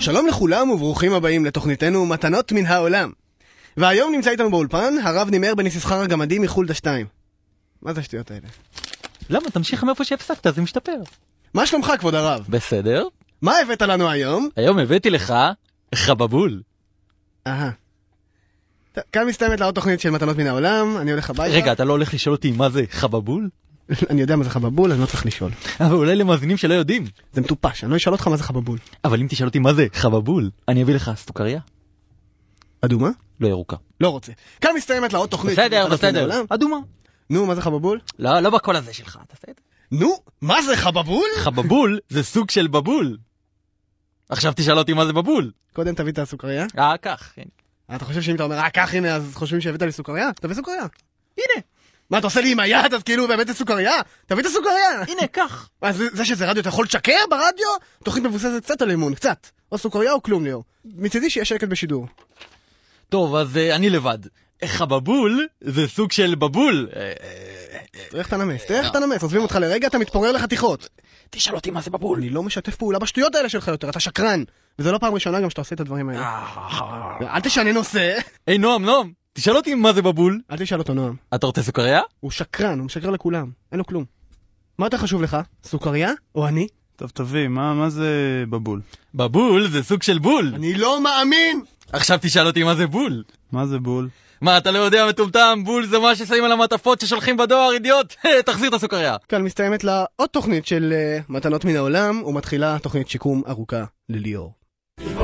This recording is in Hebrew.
שלום לכולם וברוכים הבאים לתוכניתנו מתנות מן העולם. והיום נמצא איתנו באולפן הרב נימר בן יששכר הגמדי מחולדה 2. מה זה השטויות האלה? למה? תמשיך מאיפה שהפסקת, זה משתפר. מה שלומך כבוד הרב? בסדר. מה הבאת לנו היום? היום הבאתי לך חבבול. אהה. כאן מסתיימת לעוד תוכנית של מתנות מן העולם, אני הולך הביתה. רגע, אתה לא הולך לשאול אותי מה זה חבבול? אני יודע מה זה חבבול, אני לא צריך לשאול. אבל אולי למאזינים שלא יודעים. זה מטופש, אני לא אשאל אותך מה זה חבבול. אבל אם תשאל אותי מה זה חבבול, אני אביא לך סוכריה? אדומה? לא ירוקה. לא רוצה. כאן מסתיימת לעוד תוכנית של בסדר, בסדר. אדומה. נו, מה זה חבבול? לא, לא בקול הזה שלך, תעשה את זה. נו, מה זה חבבול? חבבול זה סוג של בבול. עכשיו תשאל אותי מה זה בבול. קודם תביא את הסוכריה. אה, כך, כן. אתה חושב שאם אתה אומר, אה, קח הנה, אז חושבים שהבאת לי סוכריה? תביא סוכריה. הנה, מה, אתה עושה לי עם היד, אז כאילו באמת זה סוכריה? תביא את הסוכריה. הנה, קח. מה, זה זה שזה רדיו, אתה יכול לשקר ברדיו? תוכנית מבוססת קצת על אמון, קצת. או סוכריה או כלום, ליאור. מצידי שיהיה שקט בשידור. טוב, אז אה, אני לבד. חבבול זה סוג של בבול. אה, אה, איך אתה נמס, איך אתה נמס, עוזבים אותך לרגע, אתה מתפורר לחתיכות. תשאל אותי מה זה בבול. אני לא משתף פעולה בשטויות האלה שלך יותר, אתה שקרן. וזה לא פעם ראשונה גם שאתה עושה את הדברים האלה. אל תשנה נושא. היי נועם, נועם, תשאל אותי מה זה בבול. אל תשאל אותו, נועם. אתה רוצה סוכריה? הוא שקרן, הוא משקר לכולם. אין לו כלום. מה יותר חשוב לך? סוכריה או אני? טוב, תביא, מה, מה זה בבול? בבול זה סוג של בול. אני לא מאמין! עכשיו תשאל אותי מה זה בול. מה זה בול? מה, אתה לא יודע מטומטם? בול זה מה ששמים על המעטפות ששולחים בדואר, אידיוט? תחזיר את הסוכריה. כאן מסתיימת לה עוד תוכנית של uh, מתנות מן העולם, ומתחילה תוכנית שיקום ארוכה לליאור.